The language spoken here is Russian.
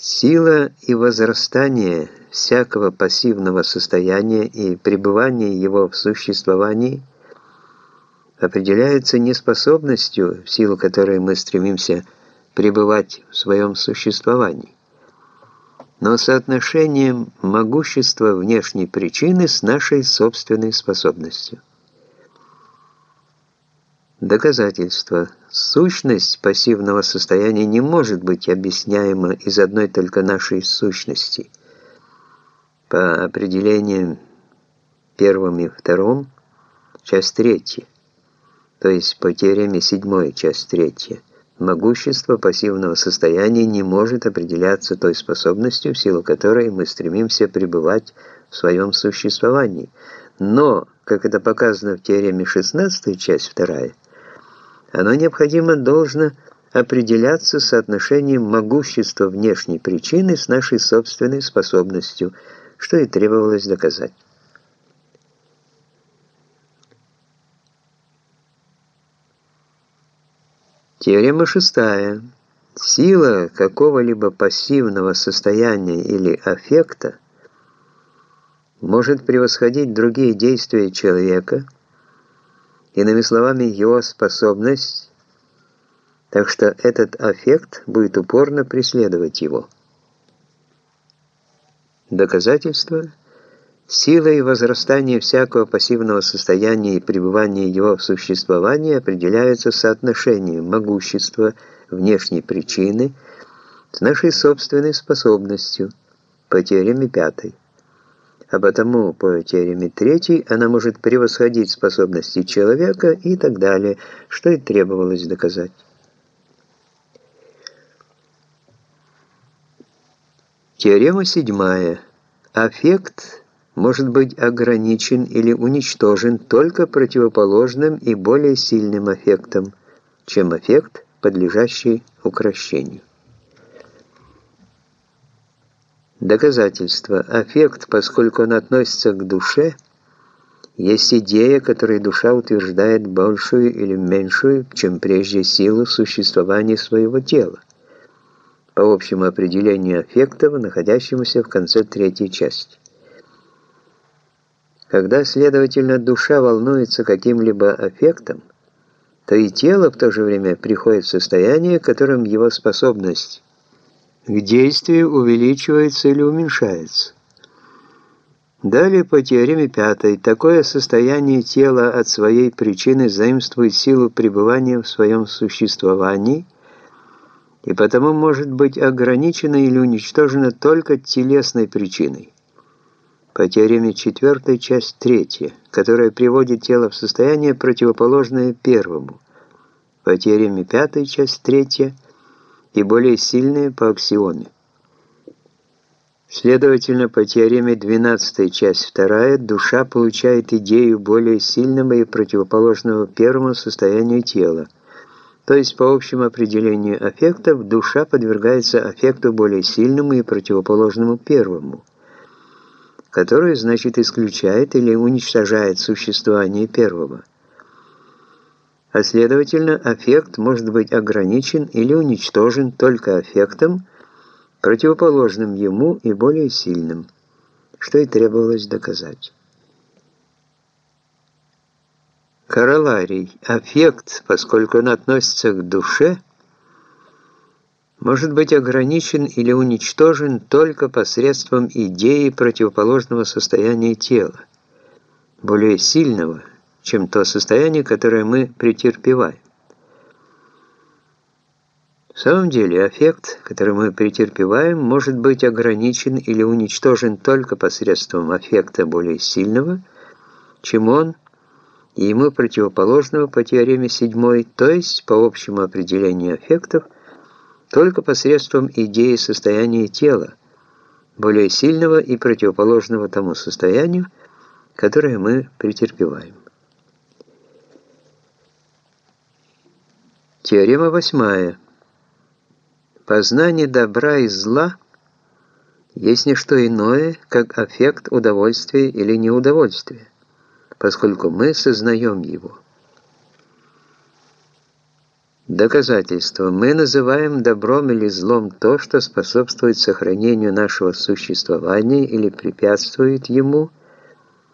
Сила и возрастание всякого пассивного состояния и пребывание его в существовании определяются неспособностью, в силу которой мы стремимся пребывать в своем существовании, но соотношением могущества внешней причины с нашей собственной способностью. Доказательство. Сущность пассивного состояния не может быть объясняема из одной только нашей сущности. По определениям первым и втором, часть третья, то есть по теореме седьмой, часть третья, могущество пассивного состояния не может определяться той способностью, в силу которой мы стремимся пребывать в своем существовании. Но, как это показано в теореме 16, часть вторая оно необходимо должно определяться соотношением могущества внешней причины с нашей собственной способностью, что и требовалось доказать. Теорема шестая. Сила какого-либо пассивного состояния или аффекта может превосходить другие действия человека – Иными словами, его способность, так что этот аффект будет упорно преследовать его. Доказательство – сила и возрастание всякого пассивного состояния и пребывания его в существовании определяются соотношением могущества внешней причины с нашей собственной способностью по теореме пятой а потому по теореме третьей она может превосходить способности человека и так далее, что и требовалось доказать. Теорема седьмая. Аффект может быть ограничен или уничтожен только противоположным и более сильным аффектом, чем аффект, подлежащий укращению. Доказательство. Аффект, поскольку он относится к душе, есть идея, которой душа утверждает большую или меньшую, чем прежде силу существования своего тела, по общему определению аффектов, находящемуся в конце третьей части. Когда, следовательно, душа волнуется каким-либо аффектом, то и тело в то же время приходит в состояние, которым его способность к действию увеличивается или уменьшается. Далее по теореме пятой, такое состояние тела от своей причины заимствует силу пребывания в своем существовании и потому может быть ограничено или уничтожено только телесной причиной. По теореме четвертой, часть третья, которая приводит тело в состояние противоположное первому. По теореме пятой, часть третья – и более сильные по аксиоме. Следовательно, по теореме 12, часть 2, душа получает идею более сильного и противоположного первому состоянию тела. То есть, по общему определению аффектов, душа подвергается аффекту более сильному и противоположному первому, который, значит, исключает или уничтожает существование первого а следовательно, аффект может быть ограничен или уничтожен только аффектом, противоположным ему и более сильным, что и требовалось доказать. Короларий. Аффект, поскольку он относится к душе, может быть ограничен или уничтожен только посредством идеи противоположного состояния тела, более сильного – чем то состояние, которое мы претерпеваем. В самом деле, аффект, который мы претерпеваем, может быть ограничен или уничтожен только посредством аффекта более сильного, чем он, и ему противоположного по теореме седьмой, то есть по общему определению аффектов, только посредством идеи состояния тела, более сильного и противоположного тому состоянию, которое мы претерпеваем. Теорема восьмая. Познание добра и зла есть не что иное, как аффект удовольствия или неудовольствия, поскольку мы сознаем его. Доказательство. Мы называем добром или злом то, что способствует сохранению нашего существования или препятствует ему –